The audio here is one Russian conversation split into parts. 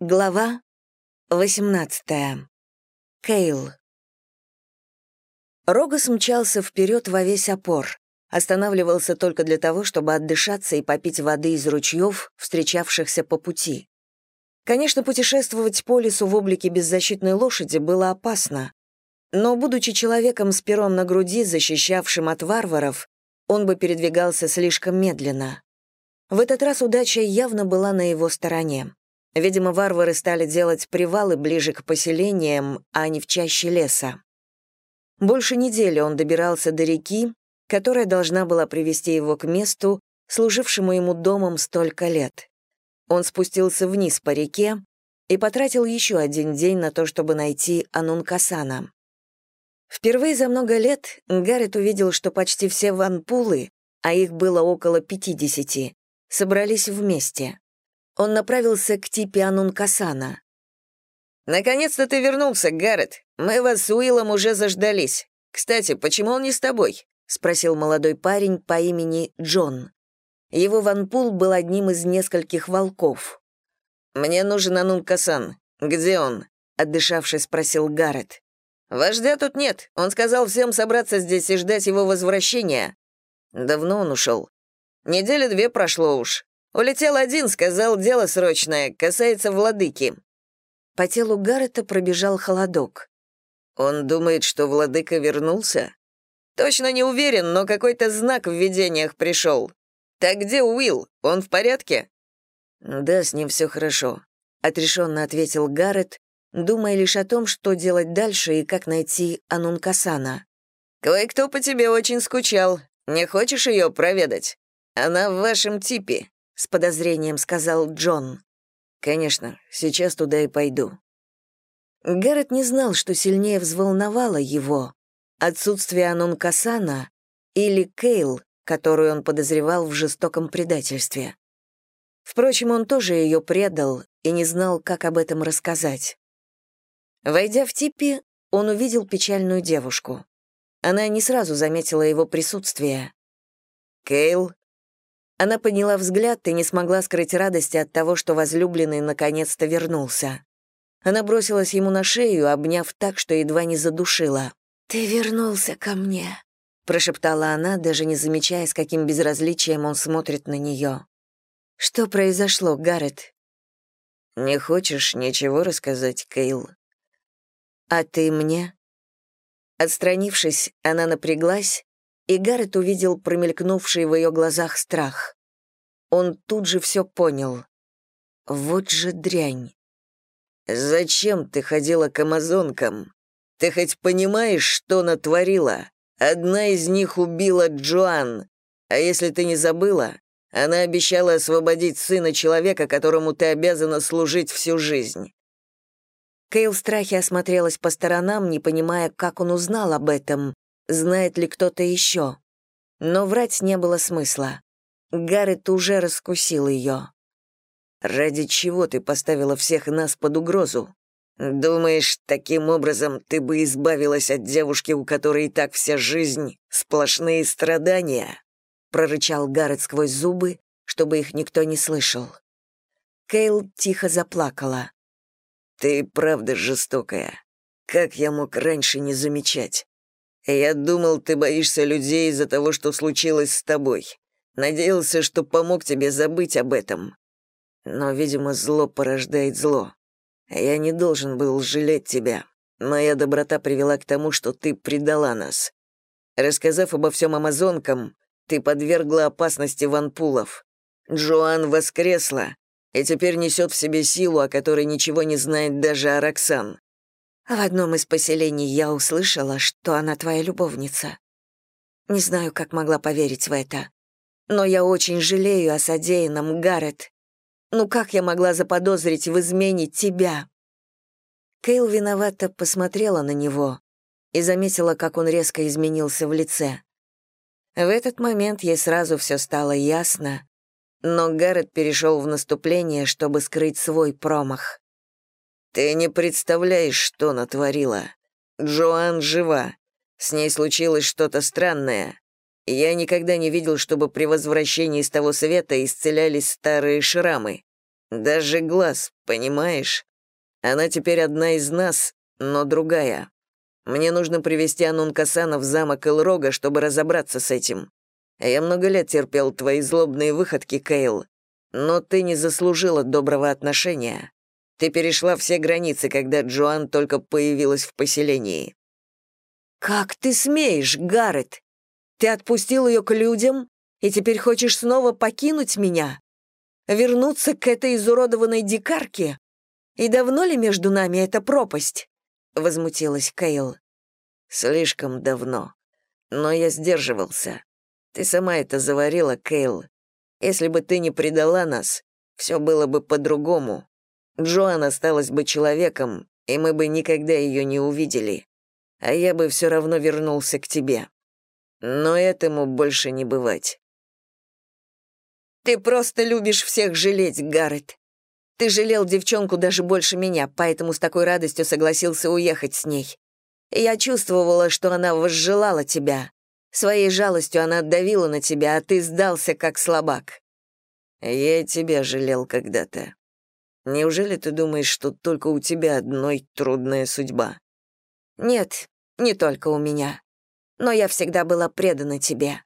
Глава 18. Кейл. Рогас мчался вперед во весь опор, останавливался только для того, чтобы отдышаться и попить воды из ручьев, встречавшихся по пути. Конечно, путешествовать по лесу в облике беззащитной лошади было опасно, но, будучи человеком с пером на груди, защищавшим от варваров, он бы передвигался слишком медленно. В этот раз удача явно была на его стороне. Видимо, варвары стали делать привалы ближе к поселениям, а не в чаще леса. Больше недели он добирался до реки, которая должна была привести его к месту, служившему ему домом столько лет. Он спустился вниз по реке и потратил еще один день на то, чтобы найти Анункасана. Впервые за много лет Гаррет увидел, что почти все ванпулы, а их было около 50, собрались вместе он направился к типе Анункасана. «Наконец-то ты вернулся, Гаррет. Мы вас с Уиллом уже заждались. Кстати, почему он не с тобой?» — спросил молодой парень по имени Джон. Его ванпул был одним из нескольких волков. «Мне нужен Анункасан. Где он?» — отдышавшись, спросил Гаррет. «Вождя тут нет. Он сказал всем собраться здесь и ждать его возвращения. Давно он ушел. Недели две прошло уж. Улетел один, сказал, дело срочное, касается владыки». По телу Гаррета пробежал холодок. «Он думает, что владыка вернулся?» «Точно не уверен, но какой-то знак в видениях пришел. Так где Уилл? Он в порядке?» «Да, с ним все хорошо», — отрешенно ответил Гаррет, думая лишь о том, что делать дальше и как найти Анункасана. «Кое-кто по тебе очень скучал. Не хочешь ее проведать? Она в вашем типе с подозрением сказал Джон. Конечно, сейчас туда и пойду. Гаррет не знал, что сильнее взволновало его отсутствие Анункасана или Кейл, которую он подозревал в жестоком предательстве. Впрочем, он тоже ее предал и не знал, как об этом рассказать. Войдя в типи, он увидел печальную девушку. Она не сразу заметила его присутствие. «Кейл?» Она подняла взгляд и не смогла скрыть радости от того, что возлюбленный наконец-то вернулся. Она бросилась ему на шею, обняв так, что едва не задушила. «Ты вернулся ко мне», — прошептала она, даже не замечая, с каким безразличием он смотрит на нее. «Что произошло, Гаррет?» «Не хочешь ничего рассказать, Кейл?» «А ты мне?» Отстранившись, она напряглась, и Гаррет увидел промелькнувший в ее глазах страх. Он тут же все понял. Вот же дрянь. «Зачем ты ходила к амазонкам? Ты хоть понимаешь, что натворила? Одна из них убила Джоан. А если ты не забыла, она обещала освободить сына человека, которому ты обязана служить всю жизнь». Кейл в страхе осмотрелась по сторонам, не понимая, как он узнал об этом, знает ли кто-то еще. Но врать не было смысла. Гаррет уже раскусил ее. «Ради чего ты поставила всех нас под угрозу? Думаешь, таким образом ты бы избавилась от девушки, у которой и так вся жизнь — сплошные страдания?» прорычал Гаррет сквозь зубы, чтобы их никто не слышал. Кейл тихо заплакала. «Ты правда жестокая. Как я мог раньше не замечать? «Я думал, ты боишься людей из-за того, что случилось с тобой. Надеялся, что помог тебе забыть об этом. Но, видимо, зло порождает зло. Я не должен был жалеть тебя. Моя доброта привела к тому, что ты предала нас. Рассказав обо всем амазонкам, ты подвергла опасности ванпулов. Джоан воскресла и теперь несет в себе силу, о которой ничего не знает даже Араксан. А в одном из поселений я услышала, что она твоя любовница. Не знаю, как могла поверить в это. Но я очень жалею о содеянном, Гаррет. Ну как я могла заподозрить в измене тебя?» Кейл виновато посмотрела на него и заметила, как он резко изменился в лице. В этот момент ей сразу все стало ясно, но Гаррет перешел в наступление, чтобы скрыть свой промах. «Ты не представляешь, что натворила. Джоан жива. С ней случилось что-то странное. Я никогда не видел, чтобы при возвращении из того света исцелялись старые шрамы. Даже глаз, понимаешь? Она теперь одна из нас, но другая. Мне нужно привести Анункасана в замок Элрога, чтобы разобраться с этим. Я много лет терпел твои злобные выходки, Кейл, но ты не заслужила доброго отношения. Ты перешла все границы, когда Джоан только появилась в поселении». «Как ты смеешь, Гаррет? Ты отпустил ее к людям и теперь хочешь снова покинуть меня? Вернуться к этой изуродованной дикарке? И давно ли между нами эта пропасть?» — возмутилась Кейл. «Слишком давно. Но я сдерживался. Ты сама это заварила, Кейл. Если бы ты не предала нас, все было бы по-другому. Джоан осталась бы человеком, и мы бы никогда ее не увидели. А я бы все равно вернулся к тебе. Но этому больше не бывать. Ты просто любишь всех жалеть, Гаррет. Ты жалел девчонку даже больше меня, поэтому с такой радостью согласился уехать с ней. Я чувствовала, что она возжелала тебя. Своей жалостью она отдавила на тебя, а ты сдался, как слабак. Я тебя жалел когда-то. Неужели ты думаешь, что только у тебя одной трудная судьба? Нет, не только у меня. Но я всегда была предана тебе.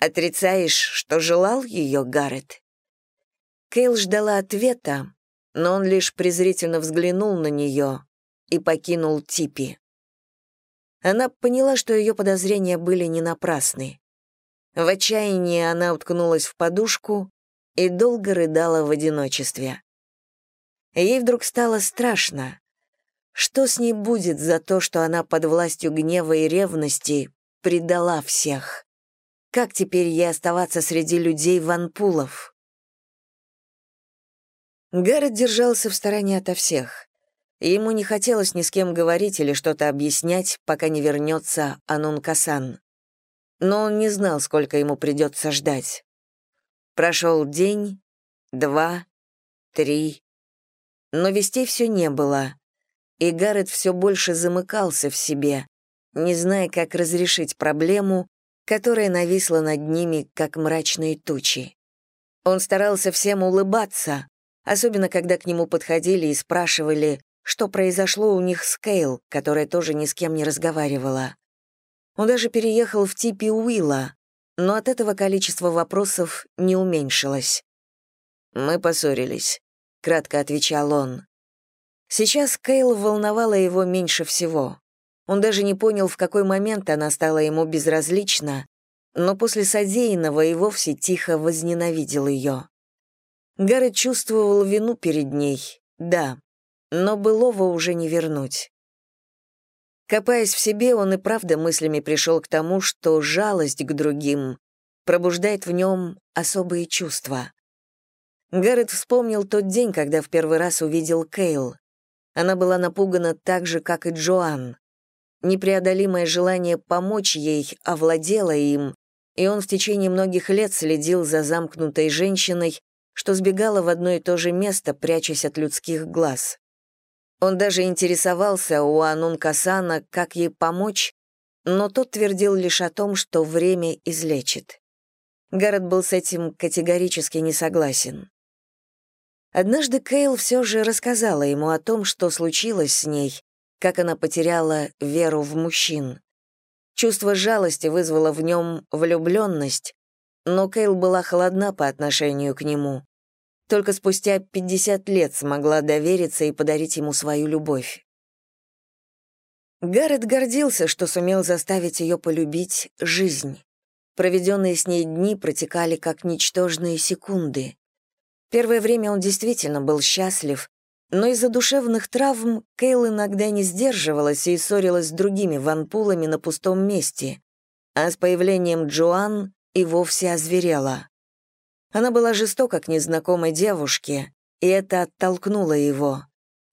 Отрицаешь, что желал ее, Гаррет?» Кейл ждала ответа, но он лишь презрительно взглянул на нее и покинул Типи. Она поняла, что ее подозрения были не напрасны. В отчаянии она уткнулась в подушку и долго рыдала в одиночестве. Ей вдруг стало страшно. Что с ней будет за то, что она под властью гнева и ревности предала всех? Как теперь ей оставаться среди людей ванпулов? Гаррет держался в стороне ото всех. Ему не хотелось ни с кем говорить или что-то объяснять, пока не вернется Анун Касан. Но он не знал, сколько ему придется ждать. Прошел день, два, три, но вестей все не было, и Гаррет все больше замыкался в себе, не зная, как разрешить проблему, которая нависла над ними, как мрачные тучи. Он старался всем улыбаться, особенно когда к нему подходили и спрашивали, что произошло у них с Кейл, которая тоже ни с кем не разговаривала. Он даже переехал в типе Уилла, но от этого количество вопросов не уменьшилось. «Мы поссорились», — кратко отвечал он. Сейчас Кейл волновала его меньше всего. Он даже не понял, в какой момент она стала ему безразлична, но после содеянного и вовсе тихо возненавидел ее. Гаррет чувствовал вину перед ней, да, но былого уже не вернуть. Копаясь в себе, он и правда мыслями пришел к тому, что жалость к другим пробуждает в нем особые чувства. Гаррет вспомнил тот день, когда в первый раз увидел Кейл. Она была напугана так же, как и Джоан. Непреодолимое желание помочь ей овладело им, и он в течение многих лет следил за замкнутой женщиной, что сбегала в одно и то же место, прячась от людских глаз. Он даже интересовался у Анун Касана, как ей помочь, но тот твердил лишь о том, что время излечит. Гаррет был с этим категорически не согласен. Однажды Кейл все же рассказала ему о том, что случилось с ней, как она потеряла веру в мужчин. Чувство жалости вызвало в нем влюбленность, но Кейл была холодна по отношению к нему. Только спустя 50 лет смогла довериться и подарить ему свою любовь. Гаррет гордился, что сумел заставить ее полюбить жизнь. Проведенные с ней дни протекали как ничтожные секунды. Первое время он действительно был счастлив, но из-за душевных травм Кейл иногда не сдерживалась и ссорилась с другими ванпулами на пустом месте, а с появлением Джоан и вовсе озверела. Она была жестока к незнакомой девушке, и это оттолкнуло его.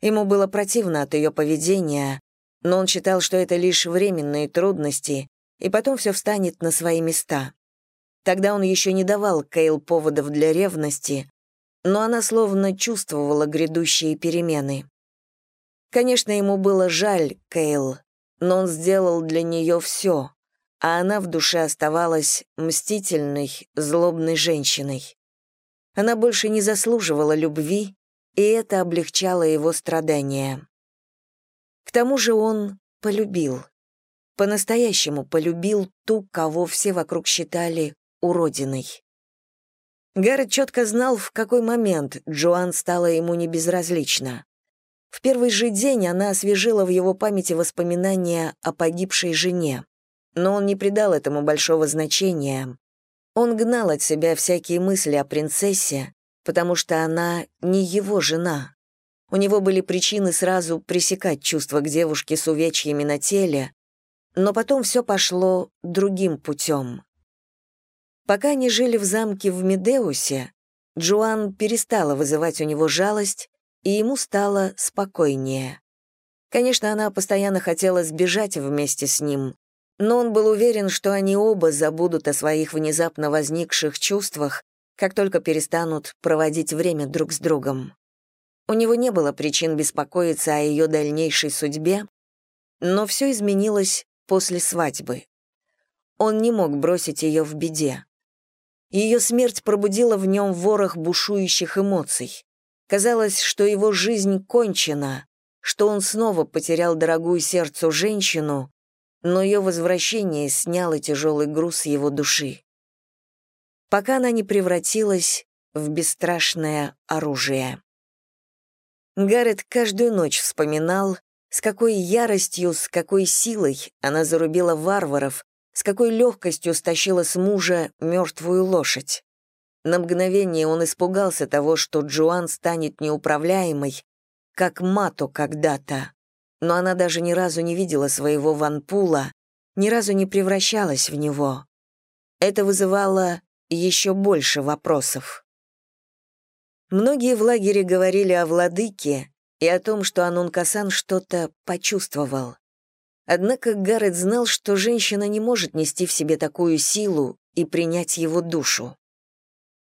Ему было противно от ее поведения, но он считал, что это лишь временные трудности, и потом все встанет на свои места. Тогда он еще не давал Кейл поводов для ревности, но она словно чувствовала грядущие перемены. Конечно, ему было жаль Кейл, но он сделал для нее все, а она в душе оставалась мстительной, злобной женщиной. Она больше не заслуживала любви, и это облегчало его страдания. К тому же он полюбил. По-настоящему полюбил ту, кого все вокруг считали уродиной. Гаррет четко знал, в какой момент Джоан стала ему небезразлична. В первый же день она освежила в его памяти воспоминания о погибшей жене, но он не придал этому большого значения. Он гнал от себя всякие мысли о принцессе, потому что она не его жена. У него были причины сразу пресекать чувства к девушке с увечьями на теле, но потом все пошло другим путем. Пока они жили в замке в Медеусе, Джоан перестала вызывать у него жалость, и ему стало спокойнее. Конечно, она постоянно хотела сбежать вместе с ним, но он был уверен, что они оба забудут о своих внезапно возникших чувствах, как только перестанут проводить время друг с другом. У него не было причин беспокоиться о ее дальнейшей судьбе, но все изменилось после свадьбы. Он не мог бросить ее в беде. Ее смерть пробудила в нем ворох бушующих эмоций. Казалось, что его жизнь кончена, что он снова потерял дорогую сердцу женщину, но ее возвращение сняло тяжелый груз его души. Пока она не превратилась в бесстрашное оружие. Гаррет каждую ночь вспоминал, с какой яростью, с какой силой она зарубила варваров, с какой легкостью стащила с мужа мертвую лошадь. На мгновение он испугался того, что Джоан станет неуправляемой, как Мато когда-то. Но она даже ни разу не видела своего ванпула, ни разу не превращалась в него. Это вызывало еще больше вопросов. Многие в лагере говорили о владыке и о том, что Анункасан что-то почувствовал. Однако Гаррет знал, что женщина не может нести в себе такую силу и принять его душу.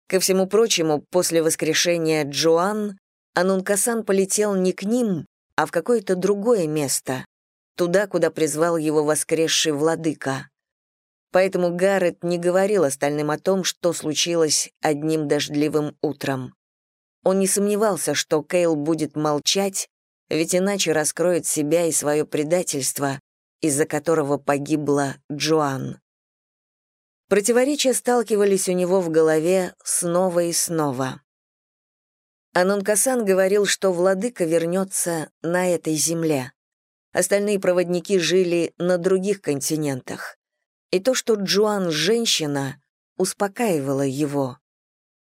Ко всему прочему, после воскрешения Джоан, Анункасан полетел не к ним, а в какое-то другое место, туда, куда призвал его воскресший владыка. Поэтому Гаррет не говорил остальным о том, что случилось одним дождливым утром. Он не сомневался, что Кейл будет молчать, ведь иначе раскроет себя и свое предательство, из-за которого погибла Джоан. Противоречия сталкивались у него в голове снова и снова. Анункасан говорил, что владыка вернется на этой земле. Остальные проводники жили на других континентах. И то, что Джоан — женщина, успокаивало его.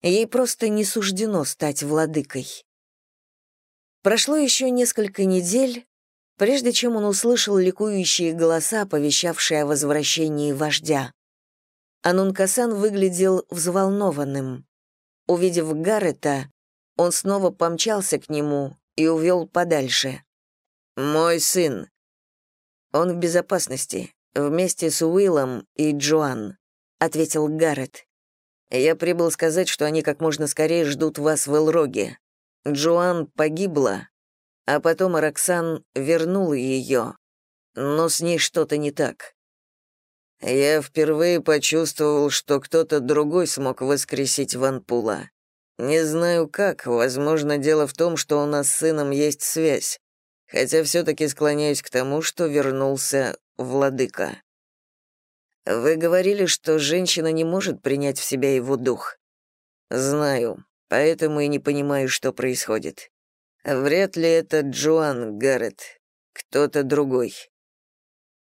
Ей просто не суждено стать владыкой. Прошло еще несколько недель, прежде чем он услышал ликующие голоса, оповещавшие о возвращении вождя. Анункасан выглядел взволнованным. Увидев Гаррета, он снова помчался к нему и увел подальше. «Мой сын». «Он в безопасности, вместе с Уиллом и Джоан», — ответил Гаррет. «Я прибыл сказать, что они как можно скорее ждут вас в Элроге. Джоан погибла, а потом Роксан вернул ее, но с ней что-то не так. Я впервые почувствовал, что кто-то другой смог воскресить Ванпула. Не знаю как, возможно, дело в том, что у нас с сыном есть связь, хотя все-таки склоняюсь к тому, что вернулся владыка. Вы говорили, что женщина не может принять в себя его дух. Знаю, поэтому и не понимаю, что происходит. Вряд ли это Джоан Гаррет, кто-то другой.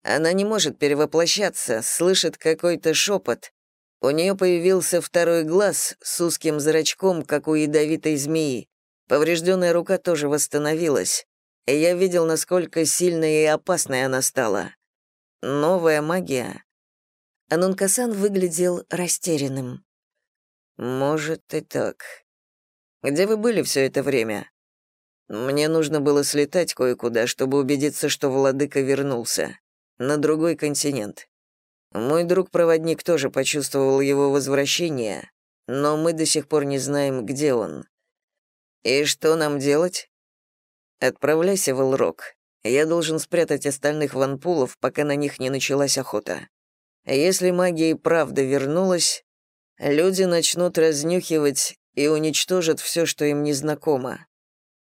Она не может перевоплощаться, слышит какой-то шепот. У нее появился второй глаз с узким зрачком, как у ядовитой змеи. Поврежденная рука тоже восстановилась. И я видел, насколько сильной и опасной она стала. Новая магия. Анункасан выглядел растерянным. «Может и так. Где вы были все это время?» Мне нужно было слетать кое-куда, чтобы убедиться, что владыка вернулся. На другой континент. Мой друг-проводник тоже почувствовал его возвращение, но мы до сих пор не знаем, где он. И что нам делать? Отправляйся в Элрок. Я должен спрятать остальных ванпулов, пока на них не началась охота. Если магия и правда вернулась, люди начнут разнюхивать и уничтожат все, что им незнакомо.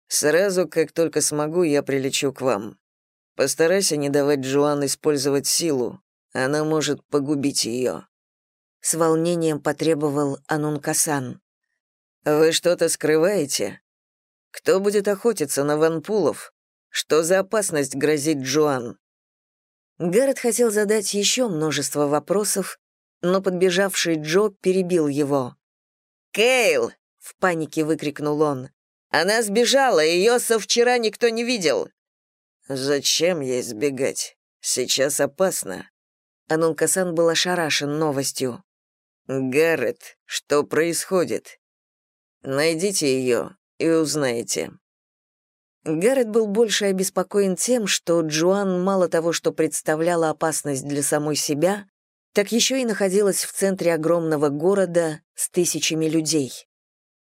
Сразу, как только смогу, я прилечу к вам. Постарайся не давать Джоан использовать силу, она может погубить ее. С волнением потребовал Анункасан. «Вы что-то скрываете? Кто будет охотиться на ванпулов? Что за опасность грозит Джоан?» Гаррет хотел задать еще множество вопросов, но подбежавший Джо перебил его. «Кейл!» — в панике выкрикнул он. «Она сбежала, ее со вчера никто не видел!» «Зачем ей сбегать? Сейчас опасно». Анункасан был ошарашен новостью. «Гаррет, что происходит? Найдите ее и узнаете». Гаррет был больше обеспокоен тем, что Джоан мало того, что представляла опасность для самой себя, так еще и находилась в центре огромного города с тысячами людей.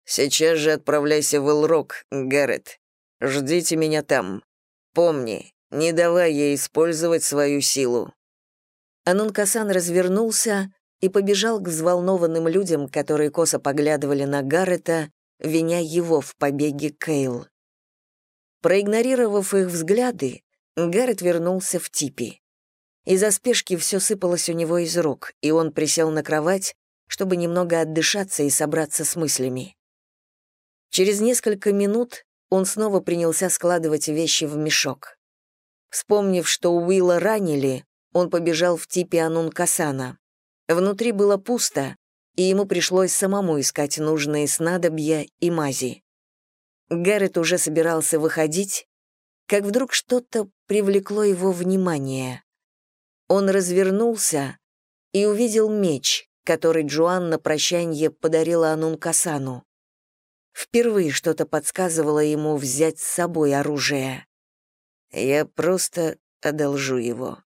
«Сейчас же отправляйся в Элрок, Гаррет. Ждите меня там. Помни, не давай ей использовать свою силу». Анункасан развернулся и побежал к взволнованным людям, которые косо поглядывали на Гаррета, виня его в побеге Кейл. Проигнорировав их взгляды, Гаррет вернулся в типи. Из-за спешки все сыпалось у него из рук, и он присел на кровать, чтобы немного отдышаться и собраться с мыслями. Через несколько минут он снова принялся складывать вещи в мешок. Вспомнив, что Уилла ранили, он побежал в типе Анун Касана. Внутри было пусто, и ему пришлось самому искать нужные снадобья и мази. Гаррет уже собирался выходить, как вдруг что-то привлекло его внимание. Он развернулся и увидел меч, который Джоан на прощанье подарила Анункасану. Впервые что-то подсказывало ему взять с собой оружие. «Я просто одолжу его»,